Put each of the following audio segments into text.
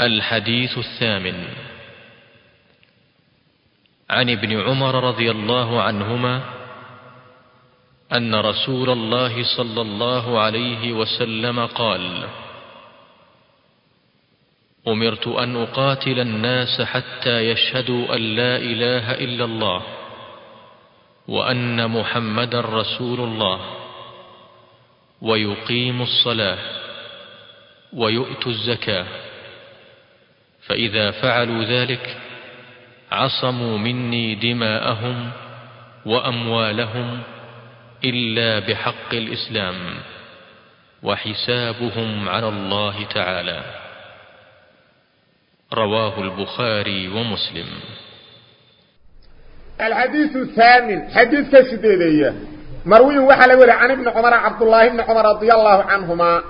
الحديث الثامن. عن ابن عمر رضي الله عنهما أن رسول الله صلى الله عليه وسلم قال أمرت أن أقاتل الناس حتى يشهدوا أن لا إله إلا الله وأن محمد رسول الله ويقيموا الصلاة ويؤتوا الزكاة. فإذا فعلوا ذلك عصموا مني دماءهم وأموالهم إلا بحق الإسلام وحسابهم على الله تعالى. رواه البخاري ومسلم. الحديث الثامن حديث كسديدية مروي وحل ولي عن ابن عمر عبد الله بن عمر رضي الله عنهما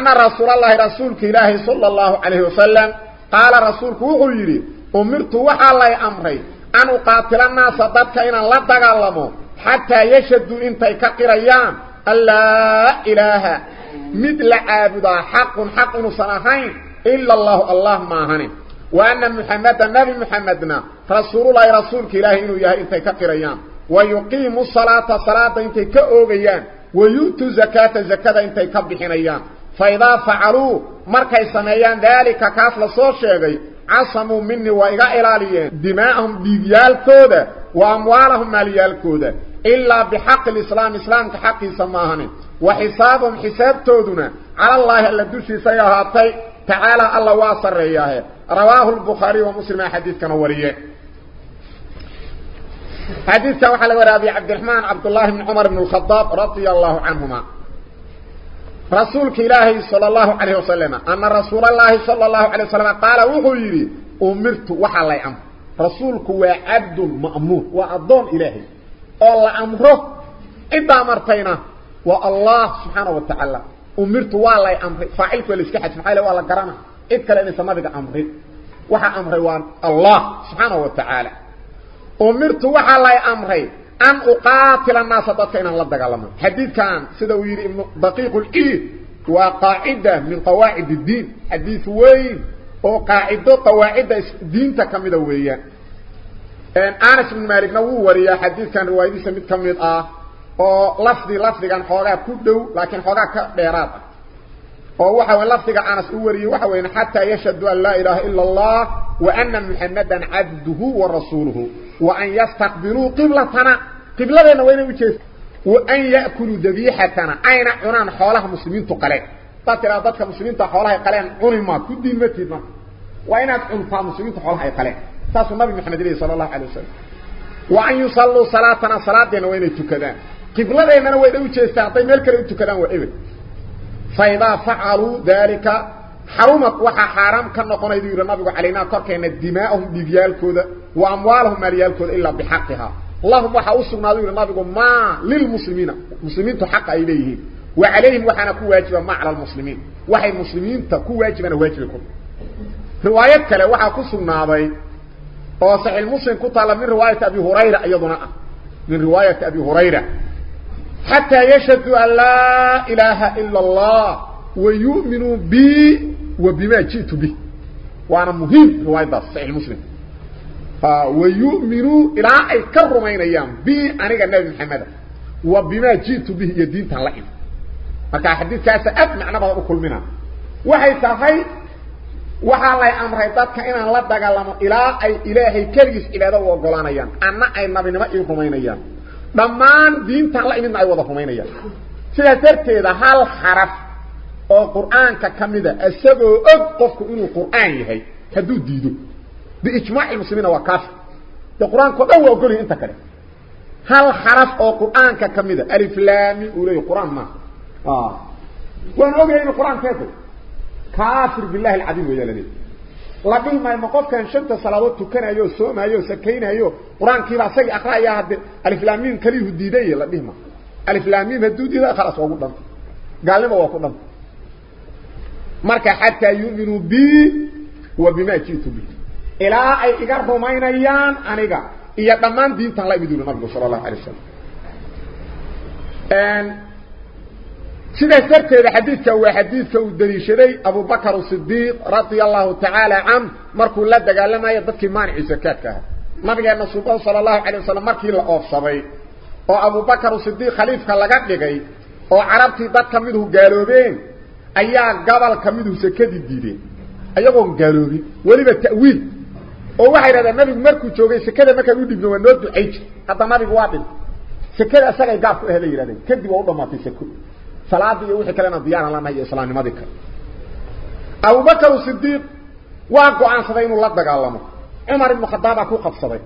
أن رسول الله رسولك إلهي صلى الله عليه وسلم قال رسولك وغيري أمرت وحالي أمري أن أقاتل الناس ضدك إن لا تقلموا حتى يشهدوا إنتي كقريان. ألا إله. مثل عابدا. حق حق نصنحين إلا الله الله ماهني وأن محمد النبي محمدنا رسول الله رسولك إلهي إنه يهي إنتي كقريان. ويقيم الصلاة صلاة إنتي كأوغيان. ويؤتوا زكاة زكاة إنتي كبحينيان فإذا فعلوا مركي سميان ذلك كافل صوشيغي عصموا مني وإغا إلاليين. دماءهم ديجيالكودا وأموالهم ماليالكودا إلا بحق الإسلام إسلام كحق سماهن وحسابهم حساب تودنا. على الله الذي سيهاتي. تعالى الله واصر رياه رواه البخاري ومسلم حديث كان ورية. حديث كان وحل ورابي عبد الرحمن عبد الله بن عمر بن الخطاب رضي الله عنهما. رسولك إلهي صلى الله عليه وسلم. أن رسول الله صلى الله عليه وسلم قال وحيري أمرت وحالي أمر. رسولك هو عبد مأمور وأضون إلهي. الله أمره إذا أمرتينا. والله سبحانه وتعالى أمرت والله أمري فاعلك والإسكحة سبحانه والله قرانا إذ كلا سمدك أمري وحا أمري وان الله سبحانه وتعالى. أمرت وحالي أمري أن أقاتل الناس ضد إن الله دقالما. حديث كان سيدويري ابن دقيق الإيه؟ وقاعدة من قواعد الدين. حديث وين؟ وقاعدة قواعدة دين تكمل أن آنس من مالك نوو وريا حديث كان رواية سميت كمل آه. ولفظي لفظي كان حوغاء كدو لكن حوغاء كبيرات. ووحوين لفظي كان آنس ووري وحوين حتى يشهدوا أن لا إله إلا الله وأن محمدا عبده ورسوله. وأن يستقبلوا قبلتنا. قبلنا وين وجهس وان ياكلوا ذبيحتنا اين عنان حولها مسلمين تقلين فترى ضدك مسلمين تحولها يقلين عن ما كدين متينا وان انت مسلمين تحولها يقلين تاس النبي محمد صلى الله عليه وسلم وان يصلوا صلاتنا صلاتنا وين تكدان قبلنا وين وجهس تعطي ملك تكدان وابن فاذا فعلوا ذلك حرمت وحا حرام كن قنيد النبي علينا كركن دماءهم ديال كوده واموالهم ريال كل الا بحقها اللهم وحا أسرنا ذو لما بيقول ما للمسلمين المسلمين تحق إليه وعليهم وحانا كو واجبا ما على المسلمين وحي المسلمين تكو واجبا واجب لكم رواية كلا وحا أسرنا ذو فوصح المسلم كتال من رواية أبي هريرة أيضنا من رواية أبي هريرة حتى يشد أن لا إله إلا الله ويؤمن بي وبما جئت به وأنا مهم رواية صحيح المسلم آه، ويؤمنوا إلى الكرمين أيام بي أنيك النبي محمد. وبما جيت به يدين تلعين. فكا حديث كاسا أتمع نبضا أكل منها وحي تحي وحي الله أمره تاتك إنا لدك الله إلى أي إلهي كرجس إلى ذو وقلان أيام. أنا أي نبي نبي حمين أيام دمان دين تلعين من أي أيوة وضع حمين أيام سيسرت إذا هل حرف. أو قرآن كاكمدة أسبب أبقفك إنو قرآن يهي. هدو ديدو. بإجماع المسلمين وكاف. القران كدوا وقولي أنت كره هل حرف أو قرآن ككمده ألف لام ولي قرآن ما. آه. وين اوغي القران كيف كافر. بالله العظيم يا لدي لكن ما المقف كان شنت صلوات كان أيو سوما أيو سكين أيو. قرآن كي باسق أقرأ يا حد ألف لام ميم كلي حديده يا لدي ما. ألف لام ميم حدودي لا خلاص اوو دم قال لي ما marka hatta yu'minu bi wa bima jitu bihi إلا أي إقار رمين أيان أنيقا إيطمان دين تنلأ بدون نبي صلى الله عليه وسلم. أن سيدة سرطة الحديثة وحديثة الدريشري أبو بكر الصديق رضي الله تعالى عم مركو الله دقال لما يضبك مانع زكاكة نبي أن السلطان صلى الله عليه وسلم مركي الله أفصبي وأبو بكر الصديق خليفة لقاب لقاي وعربتي ضدك منه قالوبين. أيها قبل كمده سكاد الديدين أيها قالوبين. ولما التأويل oo waxay yidhahdeen nabigu markuu joogay sekada markaan u dhibno waa noo ducay jir hadda nabigu waa dhin sekada isagay gaab ku ahday yidhahdeen kadib waa u dhamaatay seko salaadii iyo wixii kalena diyaaran lanahay iyo islaamnimadii kale abubakar sidiiq waa go-aansaday inuu la dagaalamo cumar ibnu khadaabaa ku qabsaday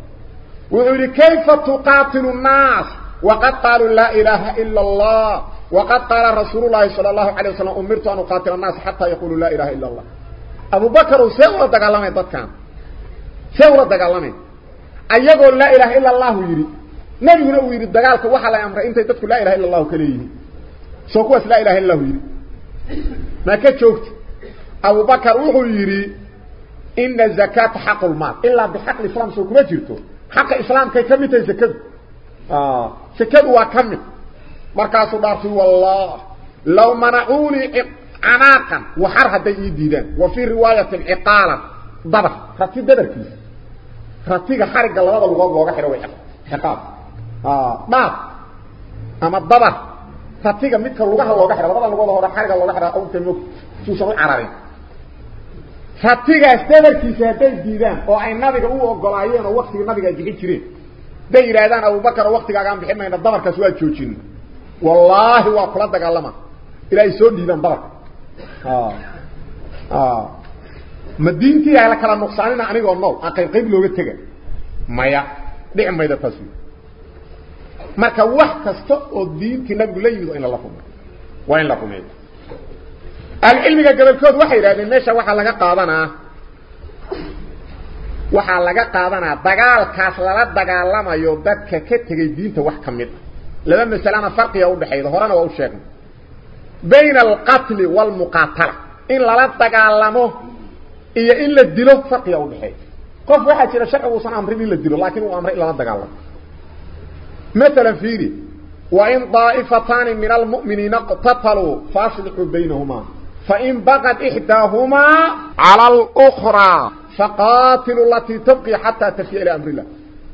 wuxuu yidhi kayfa tuqaatilu nnaas waqad qaaluu laa ilaaha ila allah waqad qaala rasuulu llahi sala allahu alay wasalam umirtu an uqaatila annaas xataa yaquluu laa ilaha ila allah abubakarow see ula dagaalamay dadkan see ula dagaalamay ayagoo laa ilaha ila allahu yidhi nebiguna uu yidhi dagaalka waxaa la amray intay dadku laa ilaha illa allahu ka leeyihiin soo kuwaas laa ilaha illahu yidhi maa ka joogta abubakar wuxuu yidhi ina zakaata xaqu lmaal ilaa bixaq islam soo kuma jirto xaqa islaamkay ka mid tahay sekadu sekadu waa ka mid markaasuu dhaartay wallah law manacuunii canaaqan waxar hadday ii diidaan wa fii riwaayatin ciqaalan dabar rati dabarkiisa ratiga xarigga labada lugood looga xidho way ciqaab dhaab ama dabar ratiga midka lugaha looga xidho labada lugood hore xarigga looga xidho awrta mog suusan cararin ratigaas dabarkiisa hadday diidaan oo ay nabiga u ogolaayeen oo waktigii nabiga ay bixin jireen hadday yidhaahdaan abubakar oo waktigaagaan bixin mayna dabarkaas waa joojin wallaahi waa kula dagaalama ilaa ay soo dhiibaan dabarka ma diintii ala kala nuqsaanina anigoo nool a qayb qayb looga tega maya dhici mayda taas marka wax kasta oo diintii nabigu la yimid in lala rumeyo waa in la rumeeyo ahlucilmiga gobolkood waxay yidhahdeen meesha waxaa laga qaadanaa waxaa laga qaadanaa dagaalkaas lala dagaalamayo dadka ka tegay diinta wax ka mid a laba masalana farqiga udhexayda horena waa u sheegnay bayna alqatli waalmuqaatala in lala dagaalamo iyo in la dilo farqiga udhexeeya qof waxaa jira sharcigu usan amrin in la dilo laakiin uu amray in lala dagaalamo maalan fiiri wain daa'ifataani min almu'miniina iqtataluu faaslixuu baynahumaa fain baqad ixdaahumaa cala alukraa faqaatiluu latii tabqi xataa tafiya ilaa amri illah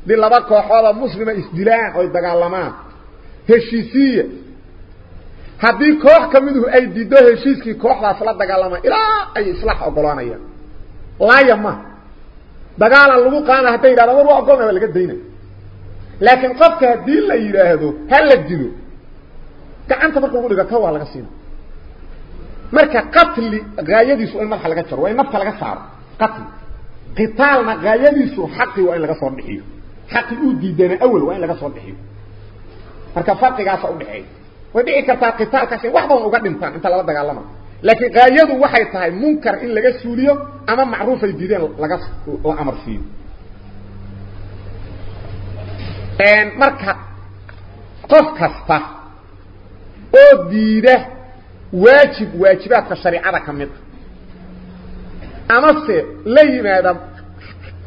dii laba kooxooda muslima isdilaan oy dagaalamaan heshiisiiya haddii koox ka miduhu ay dido heshiiskii kooxdaas la dagaalamaan ilaa ay islaax ogolaanayaan laaya ma. Dagaalan lagu qaada hadday yidhahda war waa ogolna waa laga daynay. Laakiin qofka haddii la yidhaahdo ha la dilo gacanta marka lagu dhiga ka waa laga siina. Marka qatli gaayadiisu in madaxa laga jaro waa in nafta laga saaro. Qatli. Qitaalna gaayadiisu xaqi waa in laga soo dhixiyo xaqi uu diidana awal waa in laga soo dhixiyo marka farqigaasa udhexeeya way dhici kartaa qitaalkaas in wax badan uga dhintaan inta lala dagaalama laakiin gaayadu waxay tahay munkar in laga suuliyo ama macruuf ay diideen laga la amar siiyo marka qof kasta oo diida waajib waajibaadka shariicada ka mid a amase la yimaada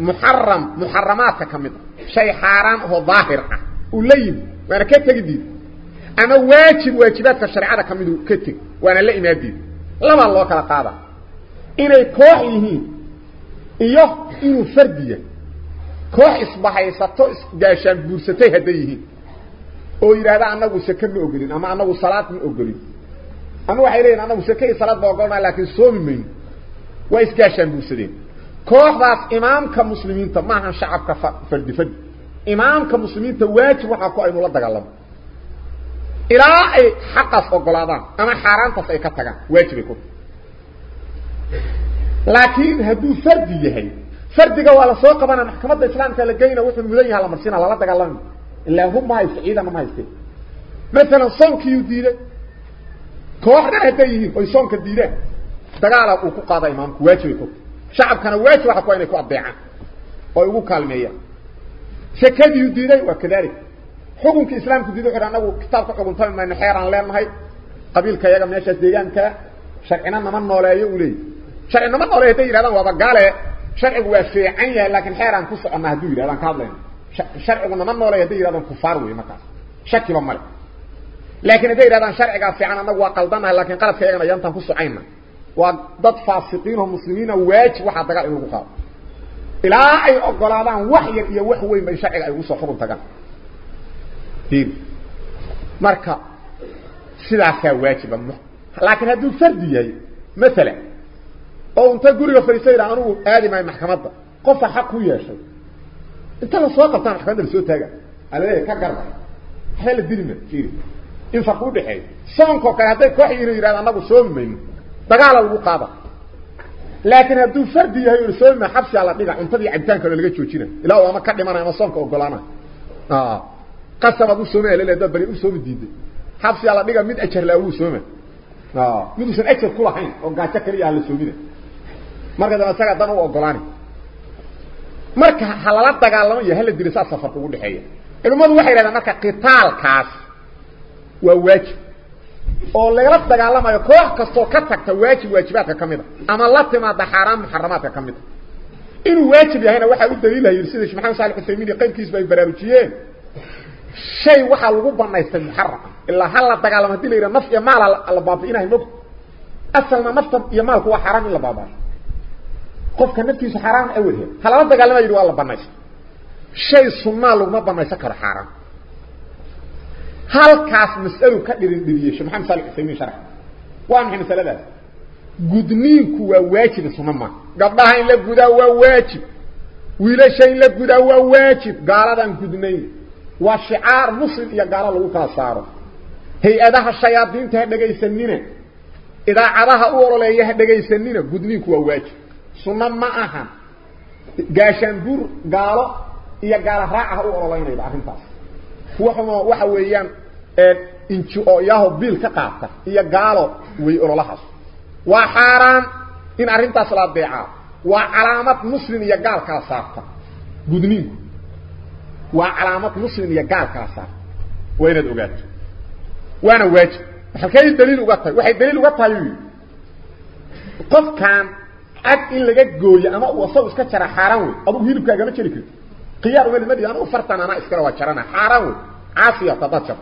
muxaram muxaramaadka ka mid a shay xaaraan oo daahir ah uu la yimid waana ka tegi diid ama waajib waajibaadka shareecada ka midu ka teg waana la imaan yihiin iyo inuu fardiya koox isbahaysato isgaashaan buursatay hadday yihiin oo yidhaahda anagu seke ma ogolin ama anagu salaad ma ogolin ama waxay leeyihin anagu seke iyo salaad ba ogolnaa laakiin soomi mayno waa isgaashaan buursadeen kooxdaas imaamka muslimiinta maahan shacabka fardi fardi imaamka muslimiinta waajib waxaa ku aynu la dagaalamo إلى حق الصغلاضان أنا حاران تسأكتك واجبك لكن هدو فردي يهي. فردي قوالا سوق بنا محكمة الإسلام كالجينة وثن مليها لمرسينة لا لدك الله إلا هم ما يسعيد أنا ما يسعيد مثلا صنك يدير كوحنا هديه وي صنك يدير دقالا أكو قاضى إمامك. واجبك شعب كان واجب حقوين أكو أبيعان ويقو كالمية. شكاد يدير وكذلك. حكم الاسلام في ديو خيران انو كتابته قبول تام ما نخيران لين هي قبيل كيغا ميشا ديغانكا شرعنا ما نوليه ولي شرعنا ما نوليه تي يرادان وبا غاله شرع هو شيعي لكن خيران كوسو ما دي يرادان كادلين شرع ما ما نوليه تي يرادان كفار وي مكان شك ما مر لكن دي يرادان شرع غا فيعنا انو قلدنا لكن قلب كيغا ينتان كوسو عينا وضد فاسقين ومسلمين واج وحدا غا يقول إلى اي اقلادان وحي وحوي ما شرع غا يوسو تيب مركا سلا واجب ما لكن هذا فرد يعني مثلا أو أنت غوري فريسه انو ادي ماي محكمه قف حق يا أنت لو سوقت تاع محكمه السو تاغا عليه إيه؟ كغر حل ديرم تيب ان فقو دحي سانكو كره تاي كوخ يري يرا أنا سومين دغال القابه لكن هذا فرد يعني سومين حبس على ديك أنت دي عبتان كلو لغا جوجينا الا هو ما كديمان ما سانكو غلانا qasabaad u soomaya lele dad bari u soomi diiday xabsigaa la dhiga mid ajar laa wuu sooma mid uusan ajar ku lahayn oo gaajo kaliya hala soomina marka daba isaga dan u ogolaani marka ha lala dagaalamo iyo hala dilo saas safarka ugu dhexeeya culimmadu waxay yidhahdaan marka qitaalkaas waa waajib oo lagala dagaalamayo koox kastoo ka tagta waajib waajibaadka ka mida ama la timaada xaaraan muxaramaadka ka mida inuu waajib yahayna waxaa u daliilaha yidhi sida shee maxamed salix uthaymin iyo qaybkiisba ay baraarujiyeen lagu banaystay muxaram ilaa hal la dagaalamo hadii la yidhaha naf iyo maala la baabi'inahay mog asalna nafta iyo maalku waa xaaraan in la baabaayo qofka naftiisu xaaraan awelhe halala dagaalama yidhi waa la banaystay shay sunnaa laguma banaysan karo xaaraan halkaas mas'alu ka dhirin dhiriyey sheekh maxamed salix uthaymin sharx waa maxay masaladaas gudniinku waa waajib sunna ma gabdhaha in la gudaa waa waajib wiilasha in la gudaa waa waajib gaaladan gudnayn waa shicaar muslim iyo gaalo lagu kala saaro. Hay'adaha shayaadiinta ha idaacadaha u ololeeya ha dhegaysanina gudniinku waa waajib. Sunna ma ahan gaashaanbuur gaalo iyo gaala raaca u ololeynayda arrintaas. Wuxuma waxa weeyaan inji oo yaho biil ka qaata iyo gaalo way ololahaas. Waa xaaraan in arrintaas la adeecaa waa calaamad muslim iyo gaal kala saarta. Gudniinku وعلامات مسلم يقال كاسا وين ادوغات وأنا واجه حكاية الدليل وقتها وحي الدليل وقتها يوي قف كان اك إلا قوية اما أو اصاب اسكتشرا حاراوي اضو هيدو كاقا ما تشريك قيار ويني مدي أنا وفرتان أنا اسكرا واتشرانا حاراوي عاصية تباتشر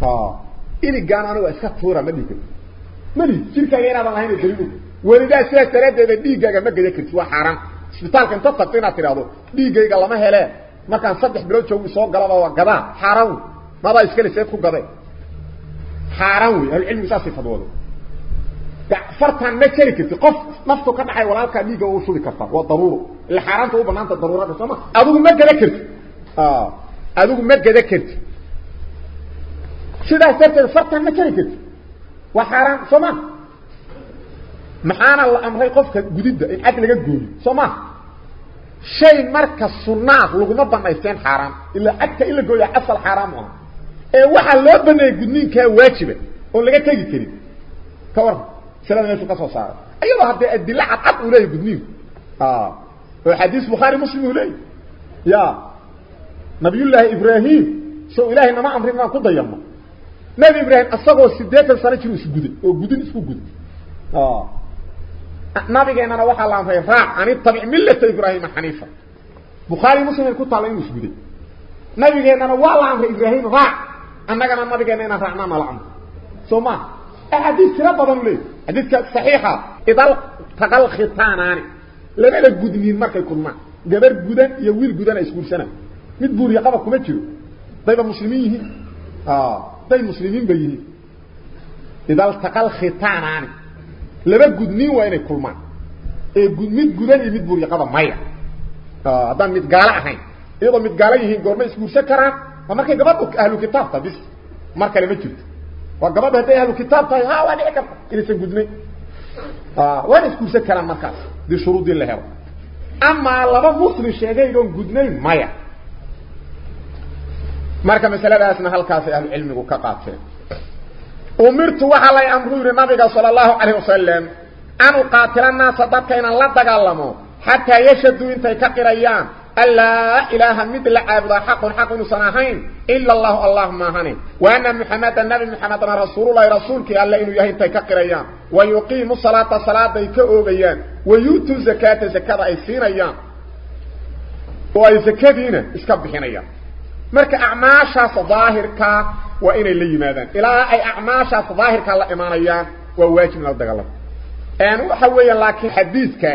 فا إلي قانا أنا واسكتورا مدي كده مدي شركا غير هذا الله هنا الدليل ولدا سيسترد ديقا مدي كده سوا حارا سبتال كنت تطبطينا تراضو ديقا لما هلا markaan saddex bilood joogi soo galaba waa gadaa xaaraan madaa iskale seed ku gadee xaaraan wey ahlucilmigu saasay fadwooda fartaan ma jari karti qof naftu ka dhacay walaalkaa dhiigga u shubi kartaa waa daruuro ila xaaraanta u banaanta daruurada sooma adigu ma gada karti adigu ma gada karti sidaas darteed fartaan ma jari karti waa xaaraan soo ma maxaana la amray qofka gudidda in cad laga gooyo soo ma شيء مركز صناع لغمة بنايتين حرام. إلا أكا إلا قوية أصل حرام هون. إيه وحا لو بني قدنين كاي واجبة. قول لغا تيجي كريم كورم. سلام ناسو قصو صار. أيوة، أيضا حتى أدي لعب عطو لي قدنين آه إيه، الحديث بخاري مسلم لي يا. نبي الله إبراهيم. سو إلهي نما عمري ما قد يما. نبي إبراهيم أصغو سيداتا سارة كنو سيقودي وقودي نسو قودي آه. نبي جاءنا وحا الله في راع عن يعني الطبع ملة إبراهيم حنيفة. بخاري مسلم الكتة عليه مسجد نبي جاءنا وحا الله في إبراهيم. راع أنك أنا نبي جاءنا رعنا نعم ملعنا ثم أحديث ربضا لي. أحديث صحيحة. إذا تقل خطان عني لما لك قدمين مركا يكون معه قبر قدن يويل قدن يسكر سنة. مدبور يقابا كمتشو. طيب مسلمين آه. طيب مسلمين بيهي إذا التقل خطان عني laba gudniin waa inay kulmaan ee mid gudan iyo mid buuriya qaba maya haddaan mid gaalo ahayn iyadoo mid gaalo yihiin goorma isguursan karaan waa markay gabadhu ahlu kitaabta bis mar kale ma jirto waa gabadha hadday ahlu kitaab tahay ha waa dhici karta inaysan gudnayn waana isguursan karaan markaas dii shuruudii la helo amaa laba muslim sheegaydoon gudnayn maya marka masaladaasna halkaasay ahlu cilmigu ka qaateen أمرت وحالا أمره لنبيك صلى الله عليه وسلم أن قاتل الناس ضدك إن الله تقلمه حتى يشدوا أنت كقر أيام ألا إله مثل عبد حق حق صناحين إلا الله اللهم هني وأنا محمد النبي محمد رسول الله رسولك ألا إنه يهي أنت كقر أيام ويقيم صلاة صلاة كأوغيان ويوتو زكاة زكاة أي سين أيام اسكب بحين marka acmaashaas daahirka waa inay la yimaadaan ilaa ay acmaashaas daahirka la imaanayaan waa waajib la dagaalamo een waxa weeyaan laakiin xadiidka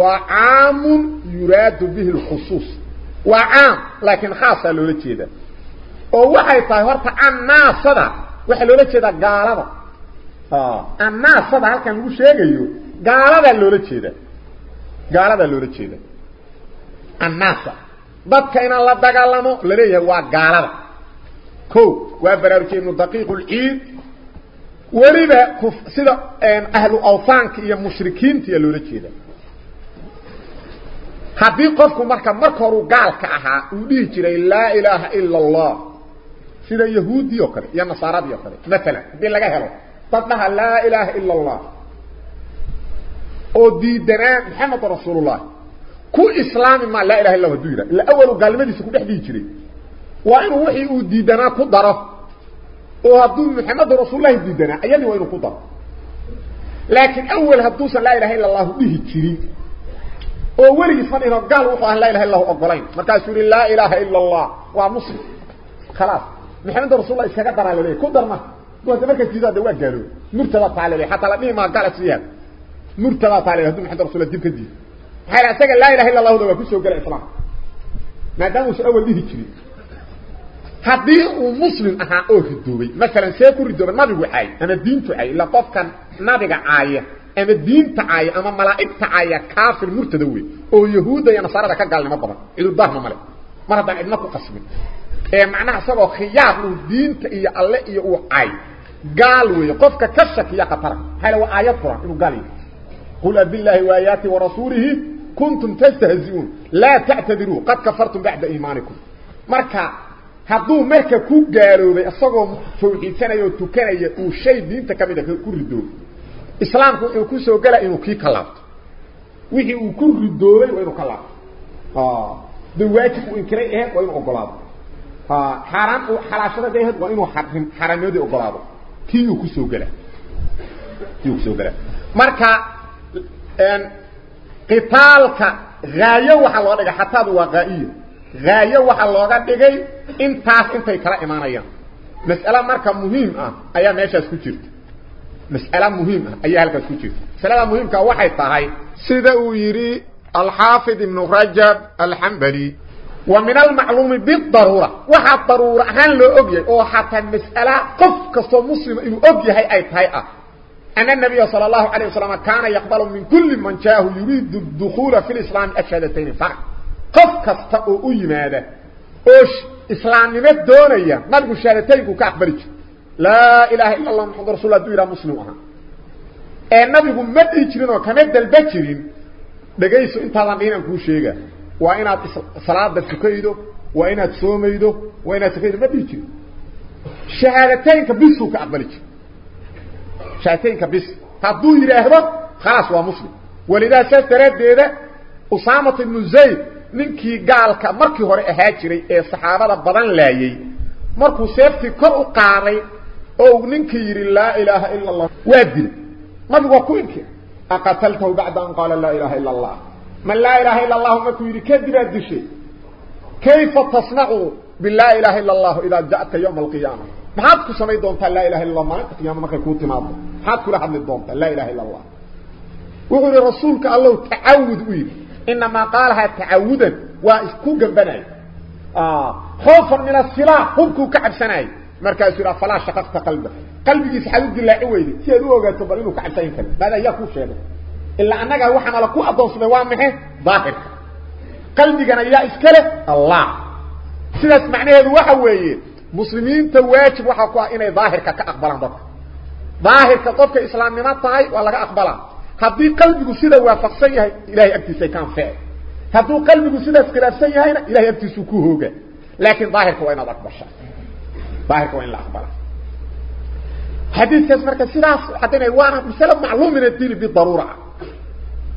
waa caamun yuraadu bihi lkhusuus waa caam laakiin khaasaa loola jeeda oo waxay tahay horta annaasada waxaa loola jeedaa gaalada annaasada halkan lagu sheegayo gaaladaa loola jeeda gaaladaa loola jeeda annaasa dadka inaan la dagaalamo laleeyahay waa gaalada ko waa baraarujiyay ibnu daqiiq lciid weliba sida ahlu awhaanka iyo mushrikiinta iya loola jeeda haddii qofku marka marka horuu gaalka ahaa uu dhihi jiray laa ilaaha ila allah sida yahuudi oo kale iyo nasaaradii oo kale maalan haddii laga helo dad dhaha laa ilaaha ila allah oo diidanaa maxamed rasuulullah ku islaami ma laa ilaha illa haduu yidhaha illa awalu gaalnimadiisa ku dhex dhihi jiray waa inuu wixii uu diidanaa ku daro oo hadduu maxamed rasuulullahi diidanaa ayadii waa inuu ku daro laakiin awal hadduusan laa ilaha illa allahu dhihi jirin oo weligiis ma dhino gaal wuxuu ah laa ilaha illahu ogolayn markaasuu yihi laa ilaaha illa allah waa muslim khalaas maxamed rasuulullah iskaga daraa laleeyahy ku darma wada marka sidaada waa gaalo murtada taalele hatta la dhima gaal asiyad murtada taalele haduu maxamed rasuulullah dib ka diido هل اسغا لا إله إلا الله دا كسو غلا اسلام ما دام وش أول دي جري حبي ومسلم أها أو كدوبي مثلا سيكو ريدوبن ما بي وحاي أنا دينتو اي لا طفكان ما بيغا اي أنا دينتا اي أما ملائكتا اي كافر مرتد أو يهودا يا نصارى دا كغالنا ما بدا إذا باه ما مله ما دا ابنكو قسم. اي معناه سبو خياب لو دينتا اي الله اي أو اي قال وي قفك كشك يا قطر هل هو ايات قران قال قل بالله واياتي ورسوله كنتم تستهزئون. لا تعتذروا. قد كفرتم بعد إيمانكم. مركا هدو مركا كو غالوبي اسقوم توحيدسان ايو توكان ايو شي دينتا كاميدا كو ريدو إسلام كو كو سو غالا إنو كي كلافت وخي أو كو ريدوبي وينو كلاف آه. دو واجب كو إنكري إيه وينو غلاف آه. حرام أو حلاشده ده هدو وينو حرم حراميودي أو غلاف كيو كو سو غالا كيو كو سو غالا مركا قتالك غاية وحا الله لك حتى هو غائية غاية وحا الله لك انتاس انت يكرا ايمانيا مسألة مركة مهمة أيام إيش اسكتشفت مسألة مهمة إيه هلك اسكتشفت مسألة مهمة واحد تهي سيدة ويري الحافظ ابن رجب الحنبلي ومن المعلوم بالضرورة وحا الضرورة هن لو اقيا أو حتى المسألة قف كسو مسلم انو اقيا هاي اي تهيئة أن النبي صلى الله عليه وسلم كان يقبل من كل من جاءه يريد الدخول في الإسلام أشهدتين فقط قف كستأو يماذا أوش إسلام نمت دونيا نلقو شهادتين كأقبلك لا إله إلا الله محمد رسول الله دويرا مسلمها. النبي مد يجرين وكمد البجرين. دقيسو إنت هذا دينا كو شيغا وإنا صلاة تكيدو وإنا تسوميدو وإنا تكيدو مد يجرين شهادتين كبسو كأقبلك شاتين كبس هدو يراهبه خلاص هو مسلم. ولذا ساس تراد ده أسامة بن زيد نكي قالك مركي هوري أهاجري إيه الصحابة بضان لايي. مركو سيفتي كر أقاري أو نكي يري لا إله إلا الله. ودل ما بقوكو إنك أقتلته بعد أن قال لا إله إلا الله. من لا إله إلا الله ما كو يري كيف تصنعه؟ بلا إله إلا الله إذا جاءت يوم القيامة. ما حد كسمي دونت لا إله إلا الله ما قيامة ما كوت ما حد كره حد دونتا لا إله إلا الله. وقول رسولك الله تعود وي إنما قالها تعودا واسكو جنبناي آه. خوفا من السلاح كعب كعبسناي مركز سيرا فلا شققت قلبك. قلبي يسحب الدلاء ويلي سي لو اوغا تبر انو كعبسين كان. بعدا يا كو إلا أنك وحنا لا كو ادوسني ظاهر قلبي جنا يا إسكلة الله. سلاس معنيه وها ويه مسلمين تا واجب وها كو اني ظاهرك كاقبلان دك ظاهر كطبك إسلامي ما طاي ولا اقبلها هدي قلبك سدا وافقسن يحي إلهي ابتسي كان في هدو قلبك سدا سكرافسن يحي إلهي ابتسي كو هوغا لكن ظاهرك وين ادك بشا ظاهرك وين لا اقبلها حديث كسمرك سلاس حتى اني وأنا بسلام معلوم من الدين بالضرورة.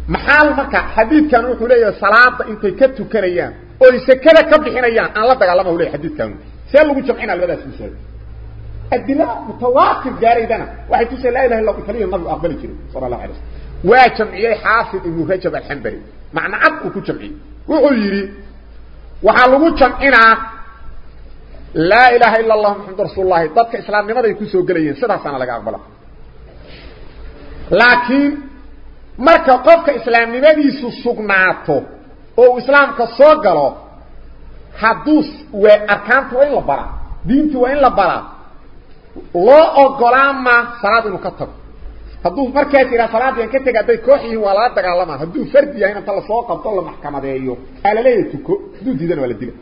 محال مكا حبيب كان روحوا ليه صلاة انت كتو كريان. Oo sakada ka bixinayaan aan la dagaalamo uu leeyahay xadiidkan see lagu jamcina labadaas masalo adila mutawaaqif gaaridana waxay tusay la ilaha illa allah kaliya nabi aqbali jiray sallallahu alayhi wasallam وجمعي حافظ ابن رجب الحنبلي معنى عبد ku jamci wuxuu yiri waxa lagu jamcina laa ilaaha ila allah maxamadu rasuululahi dadka islaamnimaday ku soo gelayeen sidaasaana laga aqbala laakiin marka qofka islaamnimadiisu sugnaato oo islaamka soo galo hadduu waa arkaanta waa in la baraa diintii waa in la baraa loo ogolaama salaad inuu ka tago hadduu markaas yidhaha salaadiian ka tega hadday koox yihiin waa lala dagaalama hadduu fardi yahay inta lasoo qabto la maxkamadeeyo aa laleeyahay tuko hadduu diidana waa la dila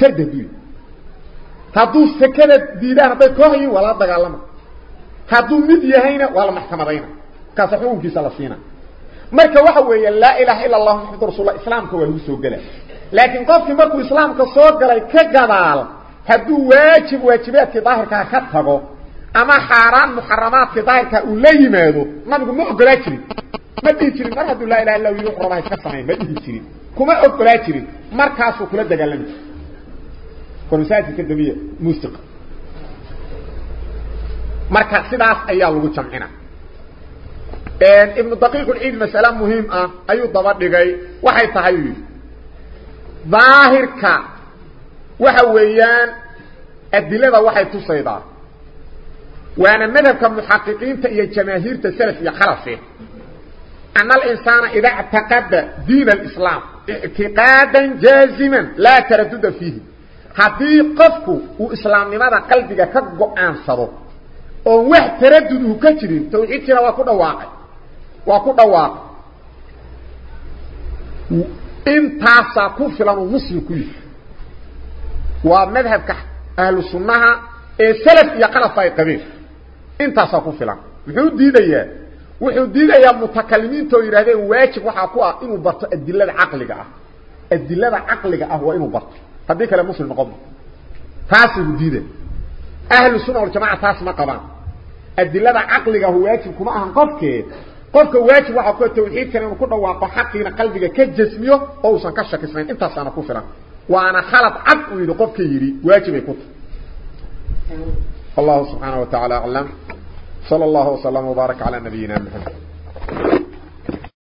fardi hadduu yahy hadduu sekada diidaan hadday koox yihiin waa lala dagaalama hadduu mid yahayna waa la maxkamadayna markaasa xukunkiisa la siina marka waxa weeye laa ilaha ila allah maxamadu rasullah islaamka waa lagu soo gela laakiin qofkii markuu islaamka soo galay ka gadaal hadduu waajib waajibaadkii daahirkaa ka tago ama xaaraan muxaramaadkii daahirkaa uu la yimaado nabigu ma ogolaa jirin ma dhihi jirin mar hadduu laa ilaha illa wuxuu rabaa iska samayn ma dhihi jirin kuma ogolaa jirin markaasuu kula dagaalami jir kormasaajidka damiya muusiqa marka sidaas ayaa lagu ان ابن دقيق العيد مساله مهمه اي دبا دغاي waxay tahay ظاهرka waxa weeyaan adilada waxay tusayda وأنا منهبك المحققين تأيي جماهير تسلس يا خلاصي أن الإنسان إذا اعتقد دين الإسلام اعتقادا جازما لا تردد فيه حديقفك وإسلام لماذا قلبك كبقو أنصره ووح تردده كتري توعيتنا وكنا واقع waa ku dhawaaqay intaasaa ku filan muslim ku waa madhabka ahlu sunnaha ee salaf iyo qalafka ay qabeen intaasaa ku filan muxuu diidayaa wuxuu diidayaa mutakalimiinta oo yidhahdeen waajib waxaa ku ah inuu barto adilada caqliga ah adilada caqliga ah waa inuu barto haddii kale muslim noqon taasuu diida ahlu sunna waljamaca taas ma qabaan adilada caqliga waajib kuma ahan qofkee قفك واجب وحكو التوحيد كان كنا واقع حقنا قلبك كجسمي أو سنكشك اسمين انت سانا كفرا وأنا خلط عفو اذا قفك يري واجب يكوت الله سبحانه وتعالى أعلم صلى الله وسلم وبارك على نبينا محمد